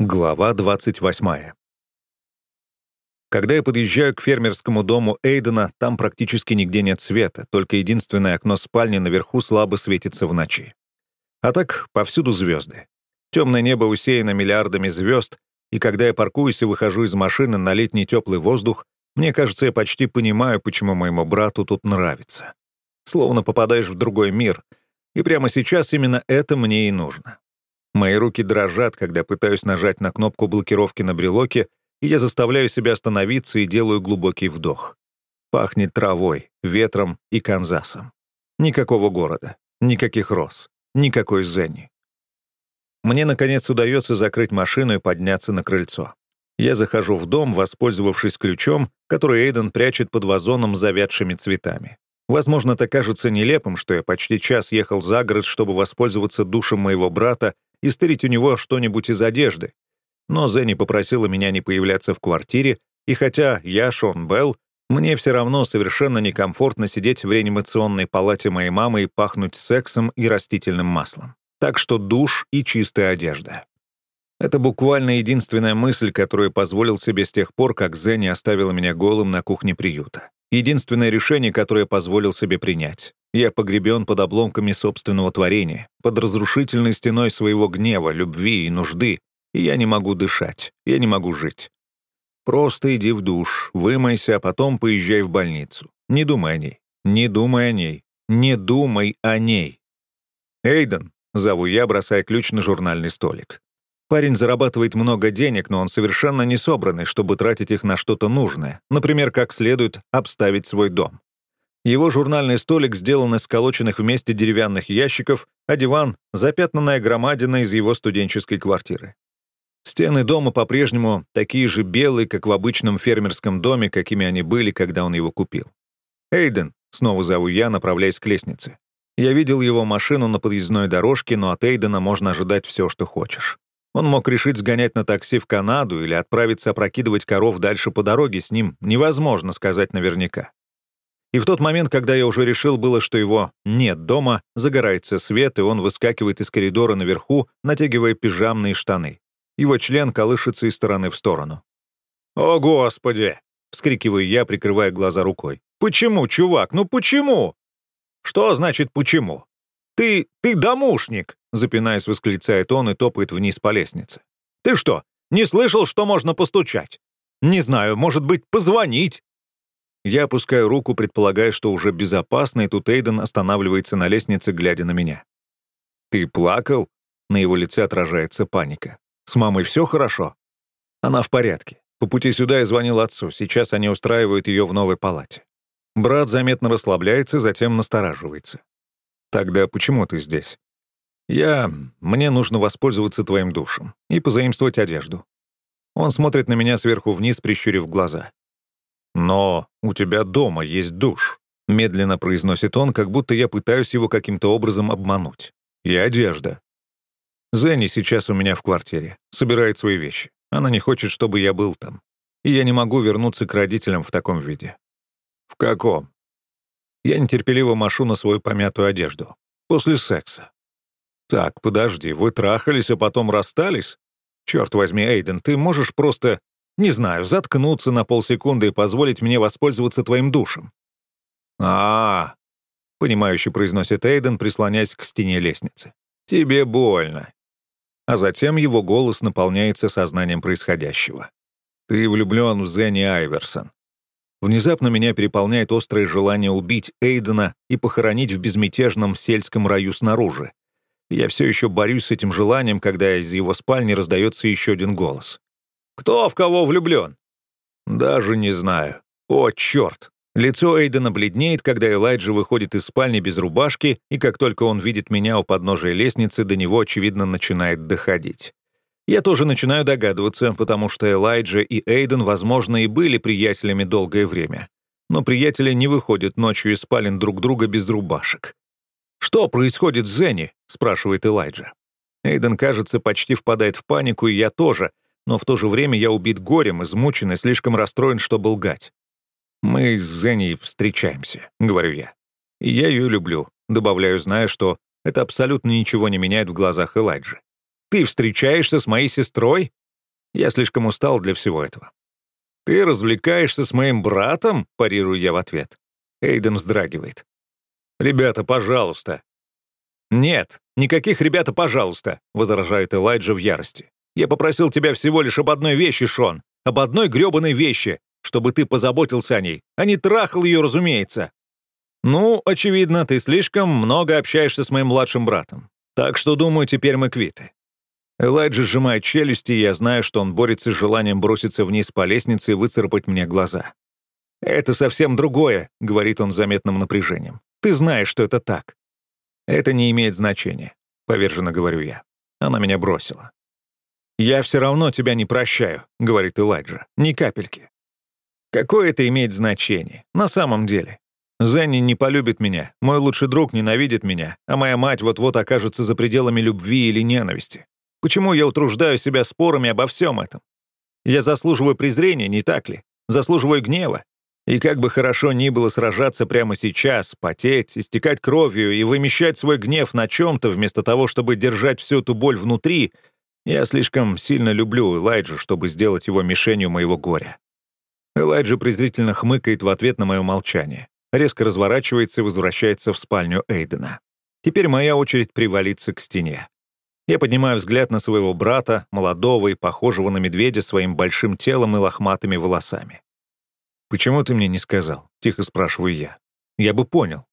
Глава 28. Когда я подъезжаю к фермерскому дому Эйдена, там практически нигде нет света, только единственное окно спальни наверху слабо светится в ночи. А так повсюду звезды. Темное небо усеяно миллиардами звезд, и когда я паркуюсь и выхожу из машины на летний теплый воздух, мне кажется, я почти понимаю, почему моему брату тут нравится. Словно попадаешь в другой мир, и прямо сейчас именно это мне и нужно. Мои руки дрожат, когда пытаюсь нажать на кнопку блокировки на брелоке, и я заставляю себя остановиться и делаю глубокий вдох. Пахнет травой, ветром и Канзасом. Никакого города, никаких роз, никакой Зенни. Мне, наконец, удается закрыть машину и подняться на крыльцо. Я захожу в дом, воспользовавшись ключом, который Эйден прячет под вазоном с завядшими цветами. Возможно, это кажется нелепым, что я почти час ехал за город, чтобы воспользоваться душем моего брата и стырить у него что-нибудь из одежды. Но Зенни попросила меня не появляться в квартире, и хотя я Шон Белл, мне все равно совершенно некомфортно сидеть в реанимационной палате моей мамы и пахнуть сексом и растительным маслом. Так что душ и чистая одежда. Это буквально единственная мысль, которую позволил себе с тех пор, как Зенни оставила меня голым на кухне приюта. Единственное решение, которое позволил себе принять. Я погребен под обломками собственного творения, под разрушительной стеной своего гнева, любви и нужды, и я не могу дышать, я не могу жить. Просто иди в душ, вымойся, а потом поезжай в больницу. Не думай о ней, не думай о ней, не думай о ней. «Эйден», — зову я, бросая ключ на журнальный столик. Парень зарабатывает много денег, но он совершенно не собранный, чтобы тратить их на что-то нужное, например, как следует обставить свой дом. Его журнальный столик сделан из сколоченных вместе деревянных ящиков, а диван — запятнанная громадина из его студенческой квартиры. Стены дома по-прежнему такие же белые, как в обычном фермерском доме, какими они были, когда он его купил. «Эйден», — снова зову я, направляясь к лестнице. Я видел его машину на подъездной дорожке, но от Эйдена можно ожидать все, что хочешь. Он мог решить сгонять на такси в Канаду или отправиться опрокидывать коров дальше по дороге, с ним невозможно сказать наверняка. И в тот момент, когда я уже решил было, что его нет дома, загорается свет, и он выскакивает из коридора наверху, натягивая пижамные штаны. Его член колышется из стороны в сторону. «О, Господи!» — вскрикиваю я, прикрывая глаза рукой. «Почему, чувак? Ну почему?» «Что значит «почему»?» «Ты... ты домушник!» — запинаясь, восклицает он и топает вниз по лестнице. «Ты что, не слышал, что можно постучать? Не знаю, может быть, позвонить?» Я опускаю руку, предполагая, что уже безопасно, и тут Эйден останавливается на лестнице, глядя на меня. «Ты плакал?» На его лице отражается паника. «С мамой все хорошо?» «Она в порядке. По пути сюда я звонил отцу. Сейчас они устраивают ее в новой палате». Брат заметно расслабляется, затем настораживается. «Тогда почему ты здесь?» «Я... Мне нужно воспользоваться твоим душем и позаимствовать одежду». Он смотрит на меня сверху вниз, прищурив глаза. «Но у тебя дома есть душ», — медленно произносит он, как будто я пытаюсь его каким-то образом обмануть. «И одежда». Зенни сейчас у меня в квартире, собирает свои вещи. Она не хочет, чтобы я был там. И я не могу вернуться к родителям в таком виде. В каком? Я нетерпеливо машу на свою помятую одежду. После секса. Так, подожди, вы трахались, а потом расстались? Черт возьми, Эйден, ты можешь просто не знаю, заткнуться на полсекунды и позволить мне воспользоваться твоим душем. а, -а, -а понимающе произносит Эйден, прислоняясь к стене лестницы. «Тебе больно». А затем его голос наполняется сознанием происходящего. «Ты влюблен в Зенни Айверсон». Внезапно меня переполняет острое желание убить Эйдена и похоронить в безмятежном сельском раю снаружи. Я все еще борюсь с этим желанием, когда из его спальни раздается еще один голос. Кто в кого влюблен?» «Даже не знаю. О, черт!» Лицо Эйдена бледнеет, когда Элайджа выходит из спальни без рубашки, и как только он видит меня у подножия лестницы, до него, очевидно, начинает доходить. Я тоже начинаю догадываться, потому что Элайджа и Эйден, возможно, и были приятелями долгое время. Но приятели не выходят ночью из спален друг друга без рубашек. «Что происходит с Зенни?» — спрашивает Элайджа. Эйден, кажется, почти впадает в панику, и я тоже — но в то же время я убит горем, измучен и слишком расстроен, чтобы лгать. «Мы с Зеней встречаемся», — говорю я. «И я ее люблю», — добавляю, зная, что это абсолютно ничего не меняет в глазах Элайджи. «Ты встречаешься с моей сестрой?» Я слишком устал для всего этого. «Ты развлекаешься с моим братом?» — парирую я в ответ. Эйден вздрагивает. «Ребята, пожалуйста». «Нет, никаких «ребята, пожалуйста», — возражает Элайджа в ярости. «Я попросил тебя всего лишь об одной вещи, Шон. Об одной грёбаной вещи, чтобы ты позаботился о ней, а не трахал ее, разумеется». «Ну, очевидно, ты слишком много общаешься с моим младшим братом. Так что, думаю, теперь мы квиты. Элайджа сжимает челюсти, и я знаю, что он борется с желанием броситься вниз по лестнице и выцарапать мне глаза. «Это совсем другое», — говорит он с заметным напряжением. «Ты знаешь, что это так». «Это не имеет значения», — поверженно говорю я. Она меня бросила. «Я все равно тебя не прощаю», — говорит Элайджа. «Ни капельки». Какое это имеет значение? На самом деле. Зенни не полюбит меня, мой лучший друг ненавидит меня, а моя мать вот-вот окажется за пределами любви или ненависти. Почему я утруждаю себя спорами обо всем этом? Я заслуживаю презрения, не так ли? Заслуживаю гнева. И как бы хорошо ни было сражаться прямо сейчас, потеть, истекать кровью и вымещать свой гнев на чем-то, вместо того, чтобы держать всю эту боль внутри, я слишком сильно люблю Элайджа, чтобы сделать его мишенью моего горя. Элайджа презрительно хмыкает в ответ на мое молчание, резко разворачивается и возвращается в спальню Эйдена. Теперь моя очередь привалиться к стене. Я поднимаю взгляд на своего брата, молодого и похожего на медведя своим большим телом и лохматыми волосами. «Почему ты мне не сказал?» — тихо спрашиваю я. «Я бы понял».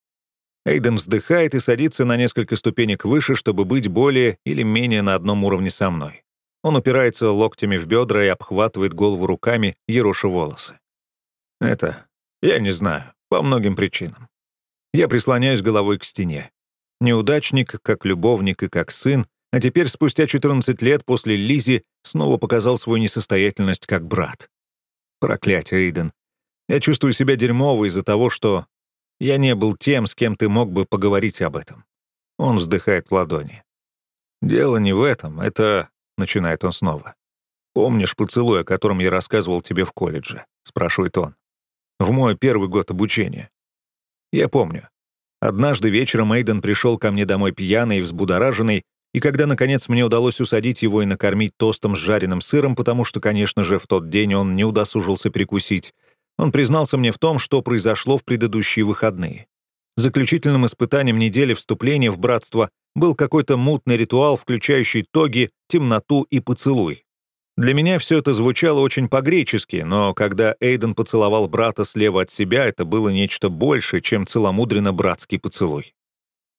Эйден вздыхает и садится на несколько ступенек выше, чтобы быть более или менее на одном уровне со мной. Он упирается локтями в бедра и обхватывает голову руками, ероша волосы. Это... я не знаю, по многим причинам. Я прислоняюсь головой к стене. Неудачник, как любовник и как сын, а теперь, спустя 14 лет после Лизи, снова показал свою несостоятельность как брат. Проклятие, Эйден. Я чувствую себя дерьмово из-за того, что я не был тем, с кем ты мог бы поговорить об этом. Он вздыхает в ладони. «Дело не в этом, это...» — начинает он снова. «Помнишь поцелуй, о котором я рассказывал тебе в колледже?» — спрашивает он. «В мой первый год обучения». «Я помню. Однажды вечером Эйден пришел ко мне домой пьяный и взбудораженный, и когда, наконец, мне удалось усадить его и накормить тостом с жареным сыром, потому что, конечно же, в тот день он не удосужился перекусить, он признался мне в том, что произошло в предыдущие выходные. Заключительным испытанием недели вступления в братство был какой-то мутный ритуал, включающий тоги, темноту и поцелуй. Для меня все это звучало очень по-гречески, но когда Эйден поцеловал брата слева от себя, это было нечто большее, чем целомудренно-братский поцелуй.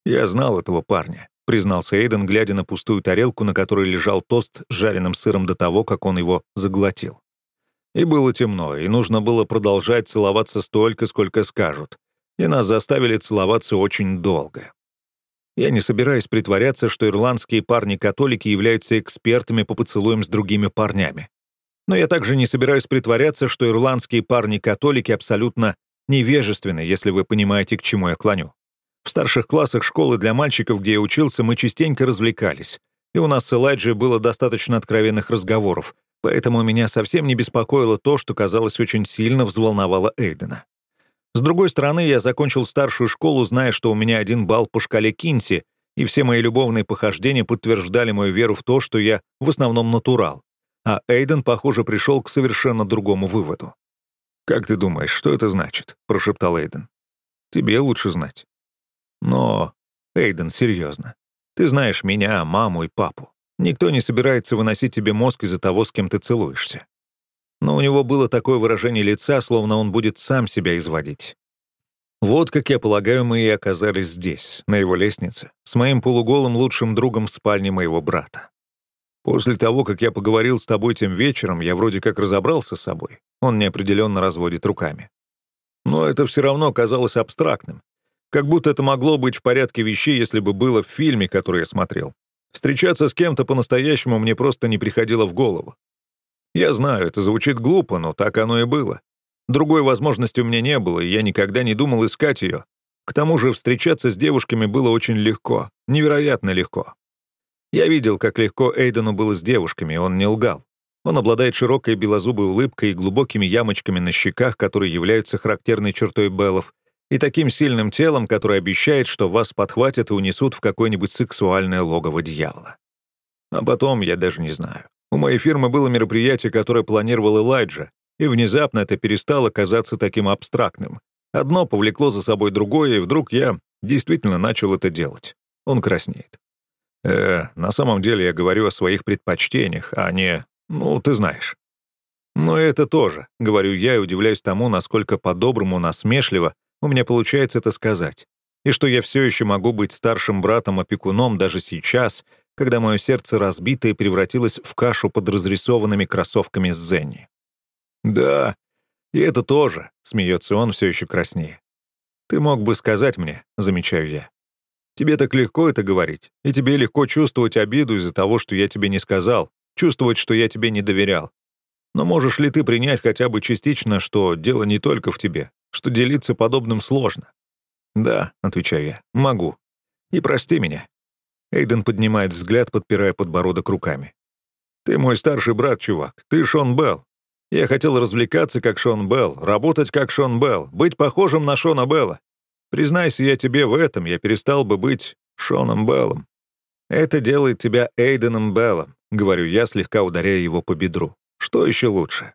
Я знал этого парня признался Эйден, глядя на пустую тарелку, на которой лежал тост с жареным сыром до того, как он его заглотил. И было темно, и нужно было продолжать целоваться столько, сколько скажут. И нас заставили целоваться очень долго. Я не собираюсь притворяться, что ирландские парни-католики являются экспертами по поцелуям с другими парнями. Но я также не собираюсь притворяться, что ирландские парни-католики абсолютно невежественны, если вы понимаете, к чему я клоню. В старших классах школы для мальчиков, где я учился, мы частенько развлекались. И у нас с Элайджей было достаточно откровенных разговоров, поэтому меня совсем не беспокоило то, что, казалось, очень сильно взволновало Эйдена. С другой стороны, я закончил старшую школу, зная, что у меня один балл по шкале Кинси, и все мои любовные похождения подтверждали мою веру в то, что я в основном натурал. А Эйден, похоже, пришел к совершенно другому выводу. «Как ты думаешь, что это значит?» — прошептал Эйден. «Тебе лучше знать». Но, Эйден, серьезно. Ты знаешь меня, маму и папу. Никто не собирается выносить тебе мозг из-за того, с кем ты целуешься. Но у него было такое выражение лица, словно он будет сам себя изводить. Вот, как я полагаю, мы и оказались здесь, на его лестнице, с моим полуголым лучшим другом в спальне моего брата. После того, как я поговорил с тобой тем вечером, я вроде как разобрался с собой. Он неопределенно разводит руками. Но это все равно казалось абстрактным. Как будто это могло быть в порядке вещей, если бы было в фильме, который я смотрел. Встречаться с кем-то по-настоящему мне просто не приходило в голову. Я знаю, это звучит глупо, но так оно и было. Другой возможности у меня не было, и я никогда не думал искать ее. К тому же встречаться с девушками было очень легко, невероятно легко. Я видел, как легко Эйдену было с девушками, он не лгал. Он обладает широкой белозубой улыбкой и глубокими ямочками на щеках, которые являются характерной чертой Беллов, и таким сильным телом, которое обещает, что вас подхватят и унесут в какое-нибудь сексуальное логово дьявола. А потом, я даже не знаю, У моей фирмы было мероприятие, которое планировал Элайджа, и внезапно это перестало казаться таким абстрактным. Одно повлекло за собой другое, и вдруг я действительно начал это делать. Он краснеет. Э, на самом деле я говорю о своих предпочтениях, а не... Ну, ты знаешь. Но это тоже, говорю я и удивляюсь тому, насколько по-доброму, насмешливо у меня получается это сказать. И что я все еще могу быть старшим братом-опекуном даже сейчас, когда мое сердце разбито и превратилось в кашу под разрисованными кроссовками с Зенни. «Да, и это тоже», — смеется он все еще краснее. «Ты мог бы сказать мне», — замечаю я. «Тебе так легко это говорить, и тебе легко чувствовать обиду из-за того, что я тебе не сказал, чувствовать, что я тебе не доверял. Но можешь ли ты принять хотя бы частично, что дело не только в тебе, что делиться подобным сложно?» «Да», — отвечаю я, — «могу. И прости меня». Эйден поднимает взгляд, подпирая подбородок руками. «Ты мой старший брат, чувак. Ты Шон Белл. Я хотел развлекаться, как Шон Белл, работать, как Шон Белл, быть похожим на Шона Белла. Признайся я тебе в этом, я перестал бы быть Шоном Беллом. Это делает тебя Эйденом Беллом, говорю я, слегка ударяя его по бедру. Что еще лучше?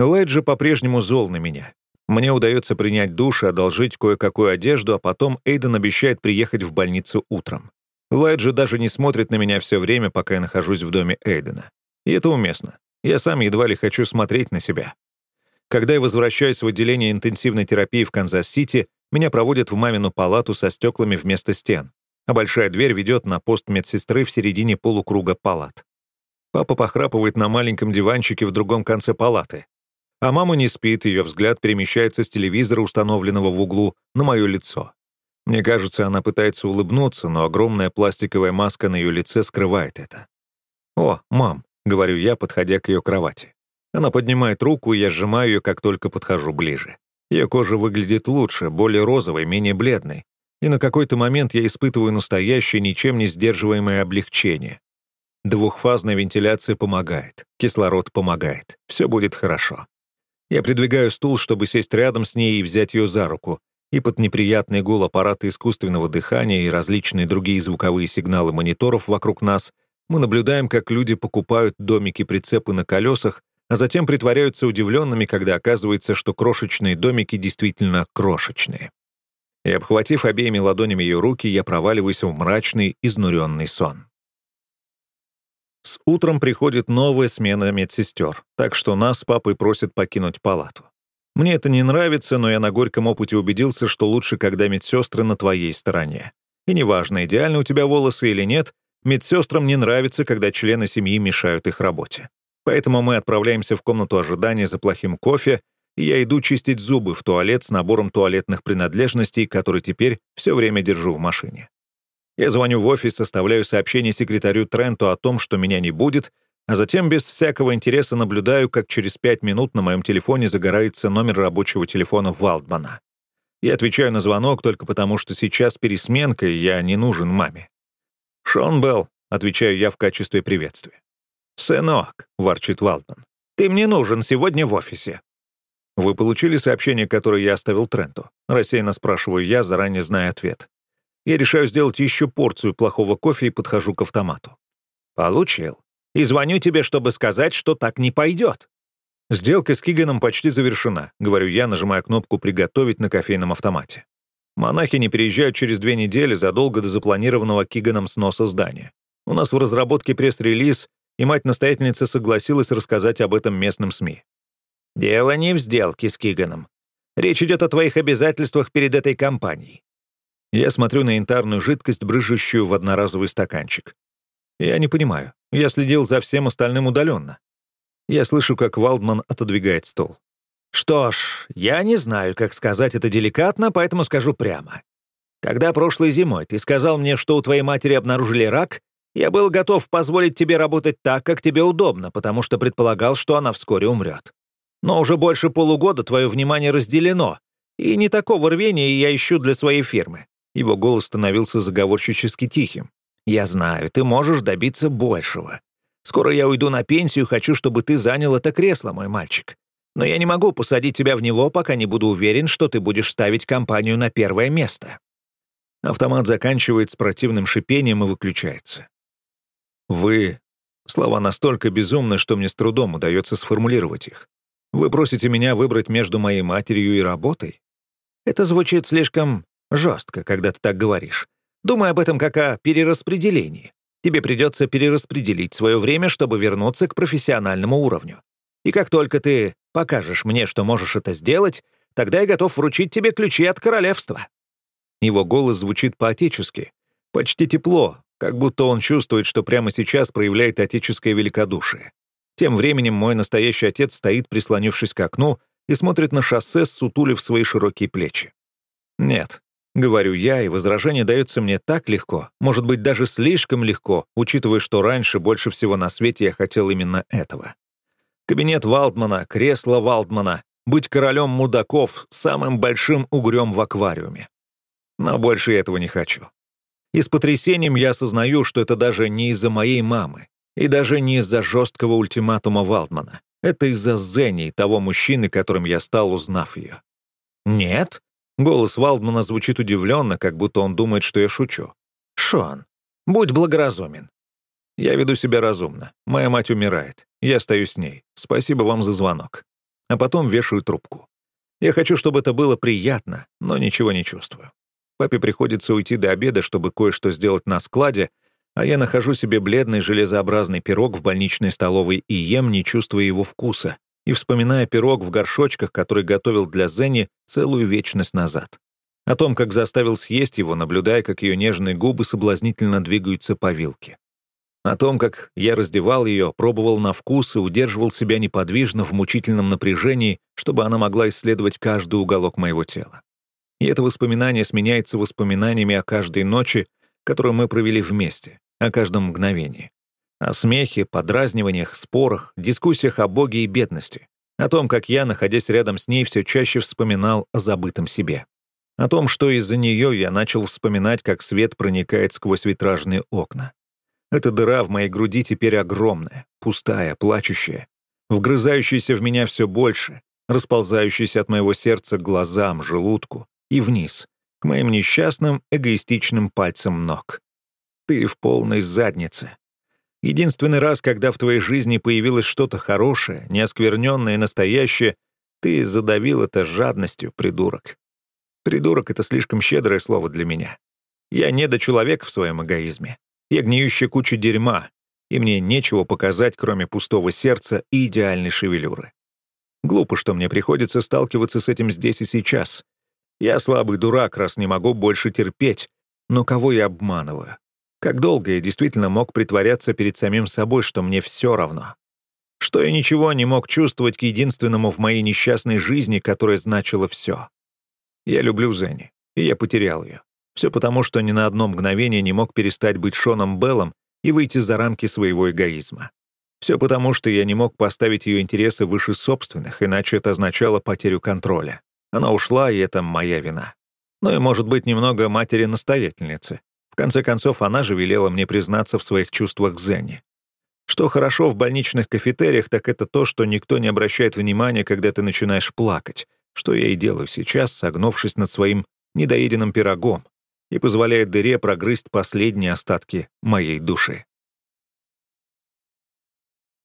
Лэджи по-прежнему зол на меня. Мне удается принять душ и одолжить кое-какую одежду, а потом Эйден обещает приехать в больницу утром. Лайджи даже не смотрит на меня все время, пока я нахожусь в доме Эйдена. И это уместно. Я сам едва ли хочу смотреть на себя. Когда я возвращаюсь в отделение интенсивной терапии в Канзас-Сити, меня проводят в мамину палату со стеклами вместо стен, а большая дверь ведет на пост медсестры в середине полукруга палат. Папа похрапывает на маленьком диванчике в другом конце палаты. А мама не спит, ее взгляд перемещается с телевизора, установленного в углу, на мое лицо. Мне кажется, она пытается улыбнуться, но огромная пластиковая маска на ее лице скрывает это. «О, мам», — говорю я, подходя к ее кровати. Она поднимает руку, и я сжимаю ее, как только подхожу ближе. Ее кожа выглядит лучше, более розовой, менее бледной. И на какой-то момент я испытываю настоящее, ничем не сдерживаемое облегчение. Двухфазная вентиляция помогает, кислород помогает. Все будет хорошо. Я придвигаю стул, чтобы сесть рядом с ней и взять ее за руку, и под неприятный гул аппарата искусственного дыхания и различные другие звуковые сигналы мониторов вокруг нас мы наблюдаем, как люди покупают домики-прицепы на колесах, а затем притворяются удивленными, когда оказывается, что крошечные домики действительно крошечные. И, обхватив обеими ладонями ее руки, я проваливаюсь в мрачный, изнуренный сон. С утром приходит новая смена медсестер, так что нас с папой просят покинуть палату. Мне это не нравится, но я на горьком опыте убедился, что лучше, когда медсестры на твоей стороне. И неважно, идеально у тебя волосы или нет, Медсестрам не нравится, когда члены семьи мешают их работе. Поэтому мы отправляемся в комнату ожидания за плохим кофе, и я иду чистить зубы в туалет с набором туалетных принадлежностей, который теперь все время держу в машине. Я звоню в офис, составляю сообщение секретарю Тренту о том, что меня не будет, а затем без всякого интереса наблюдаю, как через пять минут на моем телефоне загорается номер рабочего телефона Валдмана. Я отвечаю на звонок только потому, что сейчас пересменка, и я не нужен маме. «Шон Белл», — отвечаю я в качестве приветствия. «Сынок», — ворчит Валдман, — «ты мне нужен сегодня в офисе». «Вы получили сообщение, которое я оставил Тренту?» Рассеянно спрашиваю я, заранее зная ответ. Я решаю сделать еще порцию плохого кофе и подхожу к автомату. «Получил. И звоню тебе, чтобы сказать, что так не пойдет». «Сделка с Киганом почти завершена», — говорю я, нажимая кнопку «Приготовить» на кофейном автомате. Монахи не переезжают через две недели задолго до запланированного Киганом сноса здания. У нас в разработке пресс-релиз, и мать-настоятельница согласилась рассказать об этом местным СМИ. «Дело не в сделке с Киганом. Речь идет о твоих обязательствах перед этой компанией». Я смотрю на янтарную жидкость, брыжущую в одноразовый стаканчик. Я не понимаю. Я следил за всем остальным удаленно. Я слышу, как Валдман отодвигает стол. Что ж, я не знаю, как сказать это деликатно, поэтому скажу прямо. Когда прошлой зимой ты сказал мне, что у твоей матери обнаружили рак, я был готов позволить тебе работать так, как тебе удобно, потому что предполагал, что она вскоре умрет. Но уже больше полугода твое внимание разделено, и не такого рвения я ищу для своей фирмы». Его голос становился заговорщически тихим. «Я знаю, ты можешь добиться большего. Скоро я уйду на пенсию, хочу, чтобы ты занял это кресло, мой мальчик. Но я не могу посадить тебя в него, пока не буду уверен, что ты будешь ставить компанию на первое место». Автомат заканчивает с противным шипением и выключается. «Вы Слова настолько безумны, что мне с трудом удается сформулировать их. Вы просите меня выбрать между моей матерью и работой? Это звучит слишком жестко, когда ты так говоришь. Думай об этом как о перераспределении. Тебе придется перераспределить свое время, чтобы вернуться к профессиональному уровню. И как только ты покажешь мне, что можешь это сделать, тогда я готов вручить тебе ключи от королевства». Его голос звучит по-отечески, почти тепло, как будто он чувствует, что прямо сейчас проявляет отеческое великодушие. Тем временем мой настоящий отец стоит, прислонившись к окну, и смотрит на шоссе, сутулив свои широкие плечи. «Нет», — говорю я, и возражение дается мне так легко, может быть, даже слишком легко, учитывая, что раньше больше всего на свете я хотел именно этого. Кабинет Валдмана, кресло Валдмана, быть королем мудаков, самым большим угрём в аквариуме. Но больше этого не хочу. И с потрясением я осознаю, что это даже не из-за моей мамы, и даже не из-за жесткого ультиматума Валдмана. Это из-за Зенни, того мужчины, которым я стал, узнав ее. «Нет?» — голос Валдмана звучит удивленно, как будто он думает, что я шучу. «Шон, будь благоразумен. Я веду себя разумно. Моя мать умирает. Я остаюсь с ней. Спасибо вам за звонок. А потом вешаю трубку. Я хочу, чтобы это было приятно, но ничего не чувствую. Папе приходится уйти до обеда, чтобы кое-что сделать на складе, а я нахожу себе бледный железообразный пирог в больничной столовой и ем, не чувствуя его вкуса, и вспоминая пирог в горшочках, который готовил для Зенни целую вечность назад. О том, как заставил съесть его, наблюдая, как ее нежные губы соблазнительно двигаются по вилке. О том, как я раздевал ее, пробовал на вкус и удерживал себя неподвижно в мучительном напряжении, чтобы она могла исследовать каждый уголок моего тела. И это воспоминание сменяется воспоминаниями о каждой ночи, которую мы провели вместе, о каждом мгновении. О смехе, подразниваниях, спорах, дискуссиях о Боге и бедности. О том, как я, находясь рядом с ней, все чаще вспоминал о забытом себе. О том, что из-за нее я начал вспоминать, как свет проникает сквозь витражные окна. Эта дыра в моей груди теперь огромная, пустая, плачущая, вгрызающаяся в меня все больше, расползающаяся от моего сердца к глазам, желудку, и вниз, к моим несчастным эгоистичным пальцам ног. Ты в полной заднице. Единственный раз, когда в твоей жизни появилось что-то хорошее, неоскверненное и настоящее, ты задавил это жадностью, придурок. Придурок — это слишком щедрое слово для меня. Я недочеловек в своем эгоизме. Я гниющая куча дерьма, и мне нечего показать, кроме пустого сердца и идеальной шевелюры. Глупо, что мне приходится сталкиваться с этим здесь и сейчас, я слабый дурак, раз не могу больше терпеть. Но кого я обманываю? Как долго я действительно мог притворяться перед самим собой, что мне все равно? Что я ничего не мог чувствовать к единственному в моей несчастной жизни, которое значило все. Я люблю Зенни, и я потерял ее. Все потому, что ни на одно мгновение не мог перестать быть Шоном Беллом и выйти за рамки своего эгоизма. Все потому, что я не мог поставить ее интересы выше собственных, иначе это означало потерю контроля. Она ушла, и это моя вина. Ну и, может быть, немного матери-настоятельницы. В конце концов, она же велела мне признаться в своих чувствах к Зенни. Что хорошо в больничных кафетериях, так это то, что никто не обращает внимания, когда ты начинаешь плакать, что я и делаю сейчас, согнувшись над своим недоеденным пирогом, и позволяет дыре прогрызть последние остатки моей души.